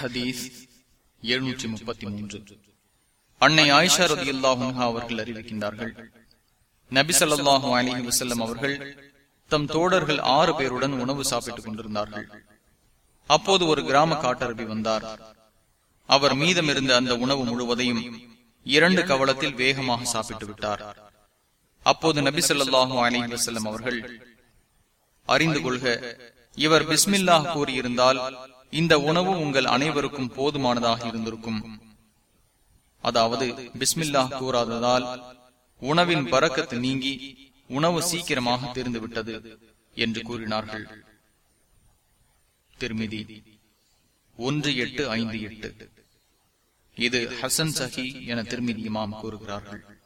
ஹதீஸ் எழுநூற்றி முப்பத்தி மூன்று. அன்னை ஆயிஷா ரதி அல்லாஹா அவர்கள் அறிவிக்கின்றார்கள். நபி சல்லாஹூ அலி வசல்லம் அவர்கள் தம் தோழர்கள் ஆறு பேருடன் உணவு சாப்பிட்டுக் கொண்டிருந்தார்கள். அப்போது ஒரு கிராம காட்டரபி வந்தார். அவர் மீதமிருந்த அந்த உணவு முழுவதையும் இரண்டு கவலத்தில் வேகமாக சாப்பிட்டு விட்டார். அப்போது நபி ஸல்லல்லாஹு அலி வசல்லம் அவர்கள் அறிந்து கொள்க இவர் பிஸ்மில்லாஹ் கூறியிருந்தால் இந்த உணவு உங்கள் அனைவருக்கும் போதுமானதாக இருந்திருக்கும். அதாவது பிஸ்மில்லா கூறாததால் உணவின் பறக்கத்து நீங்கி உணவு சீக்கிரமாக தெரிந்துவிட்டது என்று கூறினார்கள். திருமிதி ஒன்று எட்டு ஐந்து எட்டு. இது ஹசன் சஹி என திருமிதி இமாம் கூறுகிறார்கள்.